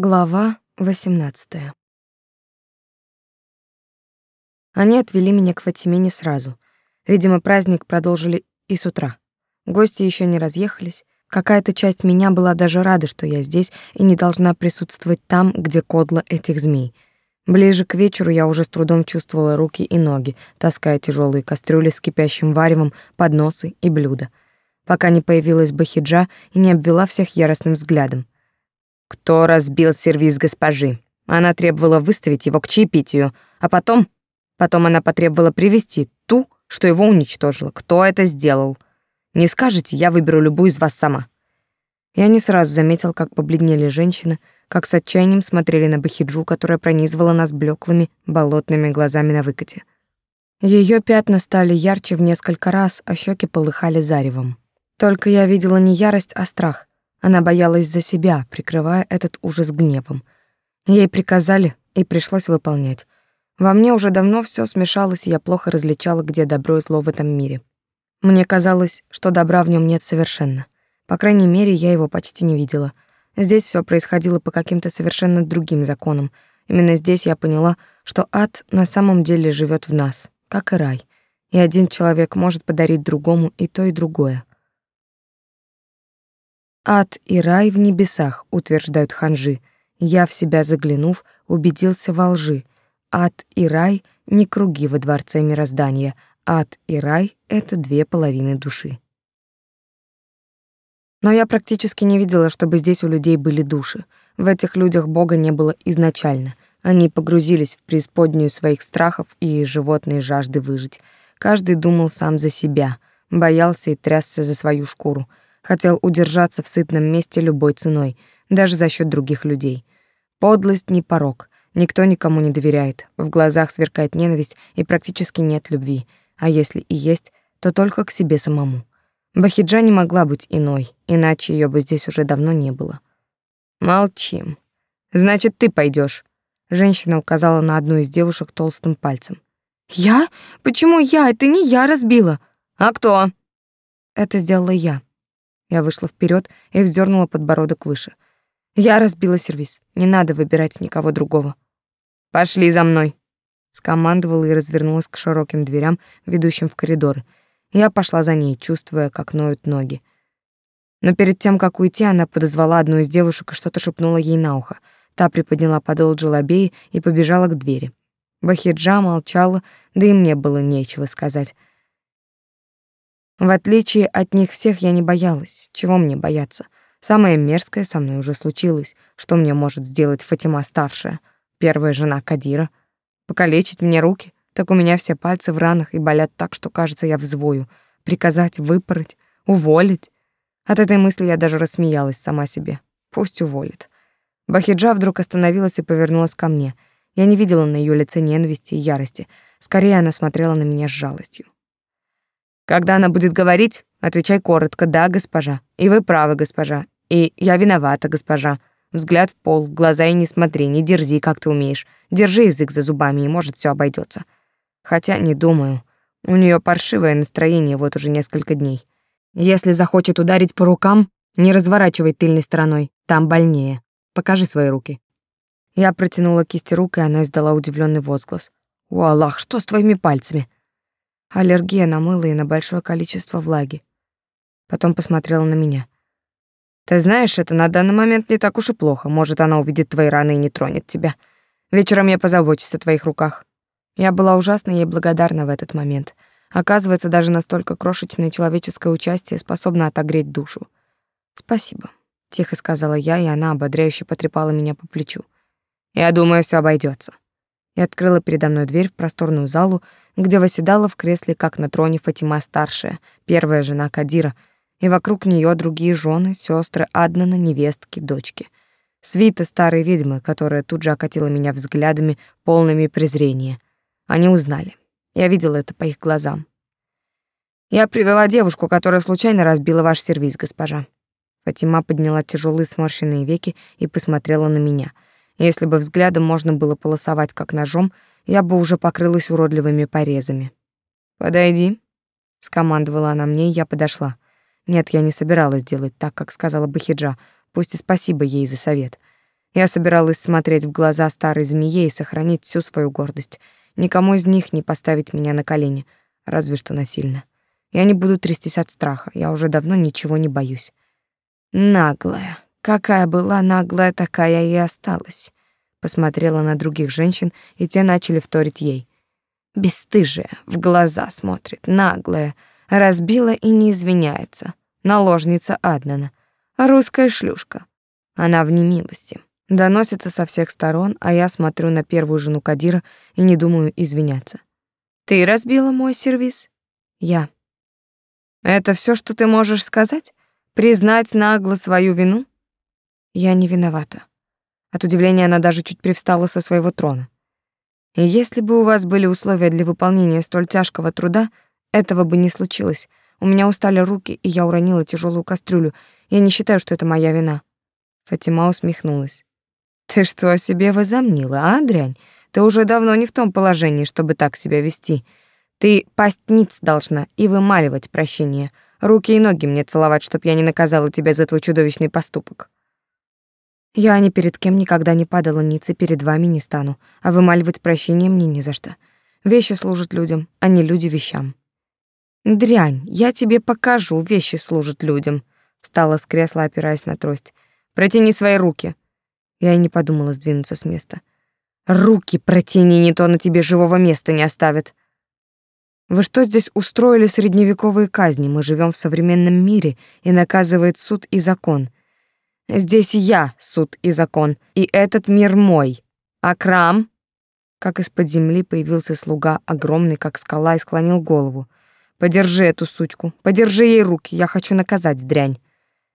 Глава 18. Они отвели меня к Фатиме не сразу. Видимо, праздник продолжили и с утра. Гости еще не разъехались. Какая-то часть меня была даже рада, что я здесь и не должна присутствовать там, где кодло этих змей. Ближе к вечеру я уже с трудом чувствовала руки и ноги, таская тяжелые кастрюли с кипящим варевом, подносы и блюда. Пока не появилась Бахиджа и не обвела всех яростным взглядом. Кто разбил сервиз госпожи? Она требовала выставить его к чаепитию, а потом... Потом она потребовала привести ту, что его уничтожила. Кто это сделал? Не скажете, я выберу любую из вас сама. Я не сразу заметил, как побледнели женщины, как с отчаянием смотрели на Бахиджу, которая пронизывала нас блеклыми, болотными глазами на выкате. Ее пятна стали ярче в несколько раз, а щеки полыхали заревом. Только я видела не ярость, а страх. Она боялась за себя, прикрывая этот ужас гневом. Ей приказали, и пришлось выполнять. Во мне уже давно все смешалось, и я плохо различала, где добро и зло в этом мире. Мне казалось, что добра в нем нет совершенно. По крайней мере, я его почти не видела. Здесь все происходило по каким-то совершенно другим законам. Именно здесь я поняла, что ад на самом деле живет в нас, как и рай. И один человек может подарить другому и то, и другое. Ад и рай в небесах, утверждают ханжи. Я в себя заглянув, убедился во лжи. Ад и рай не круги во дворце мироздания. Ад и рай это две половины души. Но я практически не видела, чтобы здесь у людей были души. В этих людях Бога не было изначально. Они погрузились в преисподнюю своих страхов и животной жажды выжить. Каждый думал сам за себя, боялся и трясся за свою шкуру — хотел удержаться в сытном месте любой ценой, даже за счет других людей. Подлость не порок, никто никому не доверяет, в глазах сверкает ненависть и практически нет любви, а если и есть, то только к себе самому. Бахиджа не могла быть иной, иначе ее бы здесь уже давно не было. Молчим. Значит, ты пойдешь. Женщина указала на одну из девушек толстым пальцем. Я? Почему я? Это не я разбила. А кто? Это сделала я. Я вышла вперед и вздернула подбородок выше. Я разбила сервиз. Не надо выбирать никого другого. Пошли за мной, скомандовала и развернулась к широким дверям, ведущим в коридоры. Я пошла за ней, чувствуя, как ноют ноги. Но перед тем, как уйти, она подозвала одну из девушек и что-то шепнула ей на ухо. Та приподняла подол джелобеи и побежала к двери. Бахиджа молчала, да и мне было нечего сказать. В отличие от них всех я не боялась. Чего мне бояться? Самое мерзкое со мной уже случилось. Что мне может сделать Фатима старшая, первая жена Кадира? Покалечить мне руки? Так у меня все пальцы в ранах и болят так, что, кажется, я взвою. Приказать выпороть, уволить. От этой мысли я даже рассмеялась сама себе. Пусть уволит. Бахиджа вдруг остановилась и повернулась ко мне. Я не видела на ее лице ненависти и ярости. Скорее, она смотрела на меня с жалостью. Когда она будет говорить, отвечай коротко «да, госпожа». И вы правы, госпожа. И я виновата, госпожа. Взгляд в пол, в глаза и не смотри, не дерзи, как ты умеешь. Держи язык за зубами, и, может, все обойдется. Хотя не думаю. У нее паршивое настроение вот уже несколько дней. Если захочет ударить по рукам, не разворачивай тыльной стороной, там больнее. Покажи свои руки. Я протянула кисти рук, и она издала удивленный возглас. «О, Аллах, что с твоими пальцами?» Аллергия на мыло и на большое количество влаги. Потом посмотрела на меня. Ты знаешь, это на данный момент не так уж и плохо. Может, она увидит твои раны и не тронет тебя. Вечером я позабочусь о твоих руках. Я была ужасно ей благодарна в этот момент. Оказывается, даже настолько крошечное человеческое участие способно отогреть душу. Спасибо, тихо сказала я, и она ободряюще потрепала меня по плечу. Я думаю, все обойдется. И открыла передо мной дверь в просторную залу, где восседала в кресле, как на троне Фатима старшая, первая жена Кадира, и вокруг нее другие жены, сестры Аднана, невестки, дочки. Свита старой ведьмы, которая тут же окатила меня взглядами, полными презрения. Они узнали. Я видела это по их глазам. Я привела девушку, которая случайно разбила ваш сервиз, госпожа. Фатима подняла тяжелые сморщенные веки и посмотрела на меня. Если бы взглядом можно было полосовать как ножом, я бы уже покрылась уродливыми порезами. «Подойди», — скомандовала она мне, и я подошла. Нет, я не собиралась делать так, как сказала бы Хиджа, пусть и спасибо ей за совет. Я собиралась смотреть в глаза старой змее и сохранить всю свою гордость. Никому из них не поставить меня на колени, разве что насильно. Я не буду трястись от страха, я уже давно ничего не боюсь. Наглая. Какая была наглая, такая и осталась. Посмотрела на других женщин, и те начали вторить ей. Бесстыжая, в глаза смотрит, наглая, разбила и не извиняется. Наложница Аднана, русская шлюшка. Она в немилости. Доносится со всех сторон, а я смотрю на первую жену Кадира и не думаю извиняться. Ты разбила мой сервиз? Я. Это все, что ты можешь сказать? Признать нагло свою вину? Я не виновата. От удивления она даже чуть привстала со своего трона. И если бы у вас были условия для выполнения столь тяжкого труда, этого бы не случилось. У меня устали руки, и я уронила тяжелую кастрюлю. Я не считаю, что это моя вина. Фатима усмехнулась. Ты что о себе возомнила, а, дрянь? Ты уже давно не в том положении, чтобы так себя вести. Ты пасть ниц должна и вымаливать прощение. Руки и ноги мне целовать, чтоб я не наказала тебя за твой чудовищный поступок. Я ни перед кем никогда не падала ниц и перед вами не стану, а вымаливать прощение мне не за что. Вещи служат людям, а не люди вещам. Дрянь, я тебе покажу, вещи служат людям. Встала с кресла, опираясь на трость. Протяни свои руки. Я и не подумала сдвинуться с места. Руки протяни, не то на тебе живого места не оставят. Вы что здесь устроили средневековые казни? Мы живем в современном мире, и наказывает суд и закон. Здесь я суд и закон, и этот мир мой. Акрам, как из-под земли появился слуга, огромный, как скала, и склонил голову. Подержи эту сучку, подержи ей руки, я хочу наказать дрянь.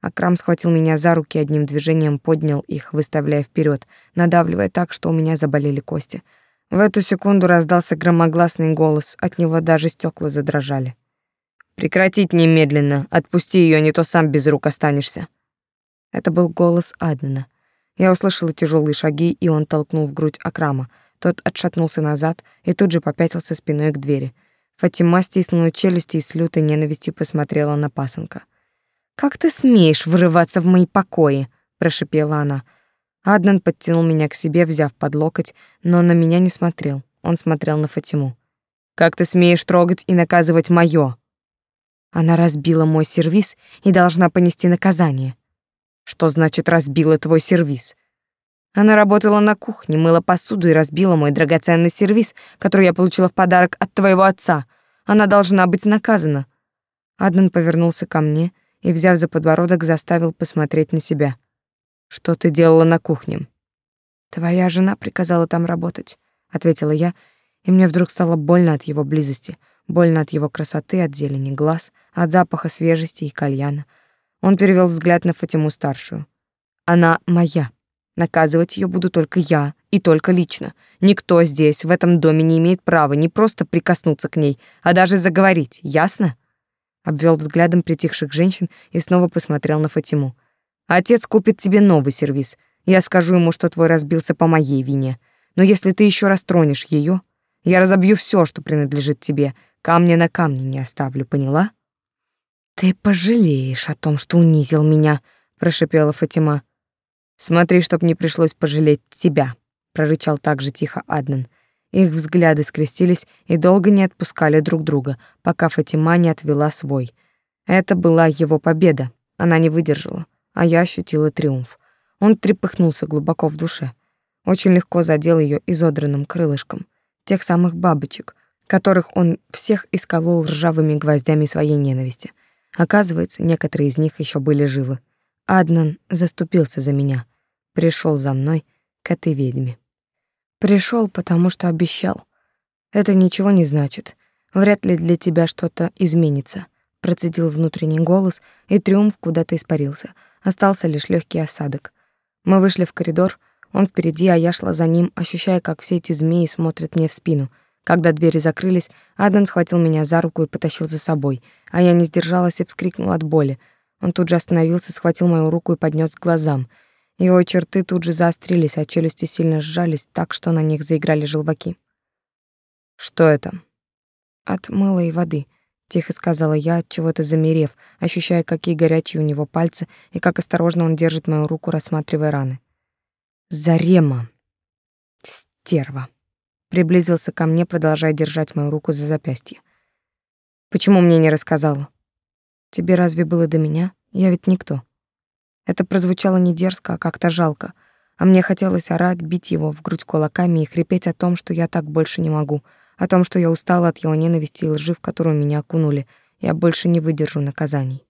Акрам схватил меня за руки одним движением поднял их, выставляя вперед, надавливая так, что у меня заболели кости. В эту секунду раздался громогласный голос, от него даже стекла задрожали. «Прекратить немедленно! Отпусти ее, не то сам без рук останешься!» Это был голос Аднана. Я услышала тяжелые шаги, и он толкнул в грудь Акрама. Тот отшатнулся назад и тут же попятился спиной к двери. Фатима стиснула челюсти и с лютой ненавистью посмотрела на пасынка. «Как ты смеешь врываться в мои покои?» — прошипела она. Аднан подтянул меня к себе, взяв под локоть, но на меня не смотрел. Он смотрел на Фатиму. «Как ты смеешь трогать и наказывать моё?» Она разбила мой сервиз и должна понести наказание. Что значит разбила твой сервиз? Она работала на кухне, мыла посуду и разбила мой драгоценный сервиз, который я получила в подарок от твоего отца. Она должна быть наказана. Аднан повернулся ко мне и, взяв за подбородок, заставил посмотреть на себя. «Что ты делала на кухне?» «Твоя жена приказала там работать», — ответила я, и мне вдруг стало больно от его близости, больно от его красоты, от зелени глаз, от запаха свежести и кальяна. Он перевел взгляд на Фатиму-старшую. «Она моя. Наказывать ее буду только я, и только лично. Никто здесь, в этом доме, не имеет права не просто прикоснуться к ней, а даже заговорить, ясно?» обвел взглядом притихших женщин и снова посмотрел на Фатиму. Отец купит тебе новый сервиз. Я скажу ему, что твой разбился по моей вине. Но если ты еще раз тронешь ее, я разобью все, что принадлежит тебе. Камня на камне не оставлю, поняла? Ты пожалеешь о том, что унизил меня, прошипела Фатима. Смотри, чтоб не пришлось пожалеть тебя, прорычал так же тихо Аднан. Их взгляды скрестились и долго не отпускали друг друга, пока Фатима не отвела свой. Это была его победа. Она не выдержала, а я ощутила триумф. Он трепыхнулся глубоко в душе. Очень легко задел ее изодранным крылышком. Тех самых бабочек, которых он всех исколол ржавыми гвоздями своей ненависти. Оказывается, некоторые из них еще были живы. Аднан заступился за меня, пришел за мной к этой ведьме. Пришел, потому что обещал. Это ничего не значит. Вряд ли для тебя что-то изменится. Процедил внутренний голос, и триумф куда-то испарился. Остался лишь легкий осадок. Мы вышли в коридор, он впереди, а я шла за ним, ощущая, как все эти змеи смотрят мне в спину. Когда двери закрылись, Аден схватил меня за руку и потащил за собой, а я не сдержалась и вскрикнула от боли. Он тут же остановился, схватил мою руку и поднес к глазам — его черты тут же заострились, а челюсти сильно сжались так, что на них заиграли желваки. «Что это?» «От мыла и воды», — тихо сказала я, от чего-то замерев, ощущая, какие горячие у него пальцы и как осторожно он держит мою руку, рассматривая раны. Зарема. Стерва. Приблизился ко мне, продолжая держать мою руку за запястье. Почему мне не рассказала? Тебе разве было до меня? Я ведь никто. Это прозвучало не дерзко, а как-то жалко. А мне хотелось орать, бить его в грудь кулаками и хрипеть о том, что я так больше не могу, о том, что я устала от его ненависти и лжи, в которую меня окунули. Я больше не выдержу наказаний.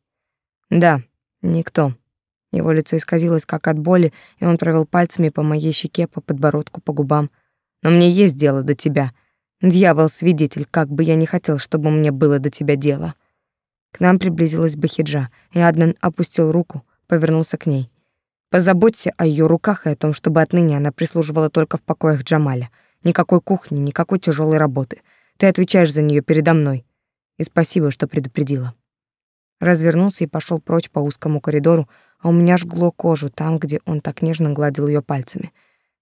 Да, никто. Его лицо исказилось как от боли, и он провел пальцами по моей щеке, по подбородку, по губам. Но мне есть дело до тебя. Дьявол-свидетель, как бы я не хотел, чтобы мне было до тебя дело. К нам приблизилась Бахиджа, и Аднан опустил руку, повернулся к ней. Позаботься о ее руках и о том, чтобы отныне она прислуживала только в покоях Джамаля. Никакой кухни, никакой тяжелой работы. Ты отвечаешь за нее передо мной. И спасибо, что предупредила. Развернулся и пошел прочь по узкому коридору, а у меня жгло кожу там, где он так нежно гладил ее пальцами.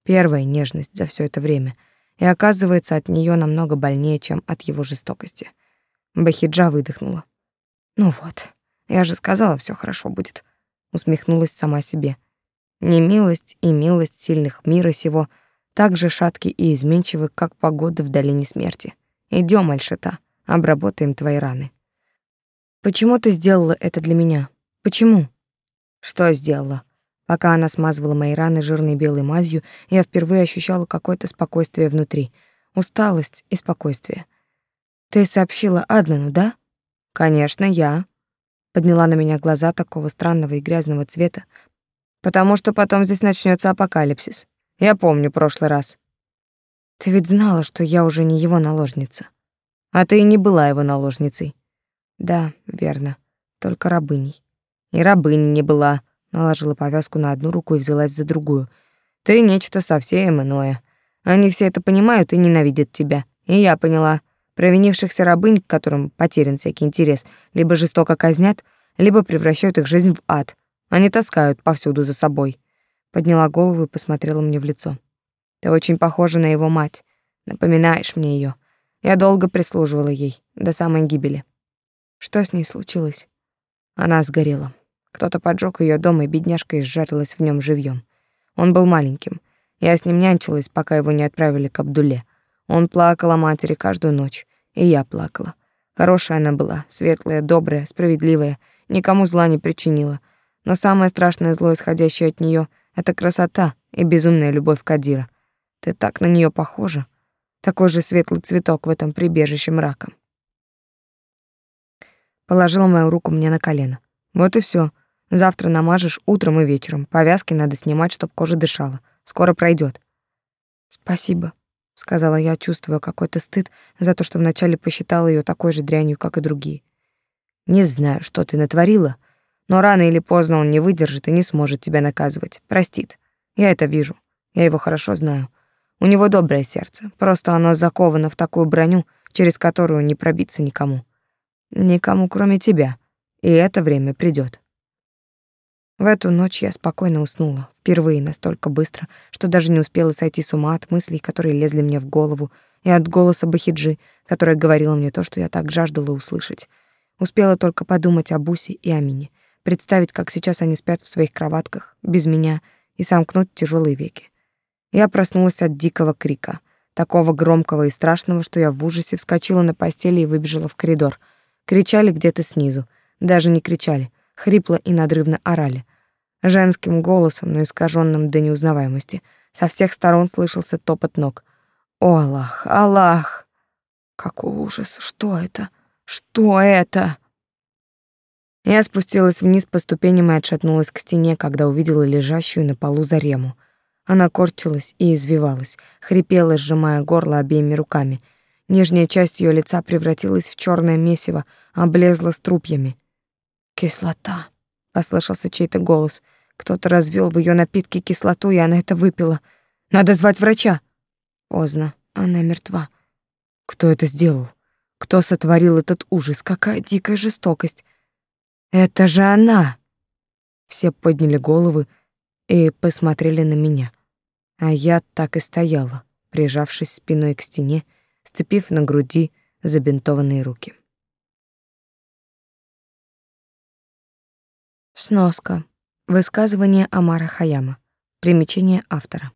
Первая нежность за все это время. И оказывается, от нее намного больнее, чем от его жестокости. Бахиджа выдохнула. Ну вот, я же сказала, все хорошо будет. Усмехнулась сама себе. Немилость и милость сильных мира сего так же шатки и изменчивы, как погода в долине смерти. Идем, Альшата, обработаем твои раны. Почему ты сделала это для меня? Почему? Что сделала? Пока она смазывала мои раны жирной белой мазью, я впервые ощущала какое-то спокойствие внутри. Усталость и спокойствие. Ты сообщила Аднану, да? Конечно, я. Подняла на меня глаза такого странного и грязного цвета, потому что потом здесь начнется апокалипсис. Я помню прошлый раз. Ты ведь знала, что я уже не его наложница. А ты и не была его наложницей. Да, верно. Только рабыней. И рабыней не была. Наложила повязку на одну руку и взялась за другую. Ты нечто совсем иное. Они все это понимают и ненавидят тебя. И я поняла. Провинившихся рабынь, которым потерян всякий интерес, либо жестоко казнят, либо превращают их жизнь в ад. Они таскают повсюду за собой. Подняла голову и посмотрела мне в лицо. Ты очень похожа на его мать. Напоминаешь мне ее. Я долго прислуживала ей, до самой гибели. Что с ней случилось? Она сгорела. Кто-то поджег ее дом, и бедняжка изжарилась в нем живьем. Он был маленьким. Я с ним нянчилась, пока его не отправили к Абдуле. Он плакал о матери каждую ночь, и я плакала. Хорошая она была, светлая, добрая, справедливая, никому зла не причинила. Но самое страшное зло, исходящее от нее, это красота и безумная любовь Кадира. Ты так на нее похожа. Такой же светлый цветок в этом прибежище мрака. Положила мою руку мне на колено. Вот и все. Завтра намажешь утром и вечером. Повязки надо снимать, чтоб кожа дышала. Скоро пройдет. Спасибо сказала я, чувствуя какой-то стыд за то, что вначале посчитала ее такой же дрянью, как и другие. Не знаю, что ты натворила, но рано или поздно он не выдержит и не сможет тебя наказывать. Простит. Я это вижу. Я его хорошо знаю. У него доброе сердце, просто оно заковано в такую броню, через которую не пробиться никому. Никому, кроме тебя. И это время придет. В эту ночь я спокойно уснула, впервые настолько быстро, что даже не успела сойти с ума от мыслей, которые лезли мне в голову, и от голоса Бахиджи, которая говорила мне то, что я так жаждала услышать. Успела только подумать о Бусе и Амине, представить, как сейчас они спят в своих кроватках, без меня, и сомкнуть тяжелые веки. Я проснулась от дикого крика, такого громкого и страшного, что я в ужасе вскочила на постели и выбежала в коридор. Кричали где-то снизу, даже не кричали, хрипло и надрывно орали. Женским голосом, но искаженным до неузнаваемости, со всех сторон слышался топот ног. «О, Аллах, Аллах!» Какой ужас! Что это? Что это? Я спустилась вниз по ступеням и отшатнулась к стене, когда увидела лежащую на полу Зарему. Она корчилась и извивалась, хрипела, сжимая горло обеими руками. Нижняя часть ее лица превратилась в черное месиво, облезла струпьями. «Кислота», — послышался чей-то голос. Кто-то развел в ее напитке кислоту, и она это выпила. «Надо звать врача». Поздно, она мертва. Кто это сделал? Кто сотворил этот ужас? Какая дикая жестокость! Это же она! Все подняли головы и посмотрели на меня. А я так и стояла, прижавшись спиной к стене, сцепив на груди забинтованные руки. Сноска. Высказывание Амара Хаяма. Примечание автора.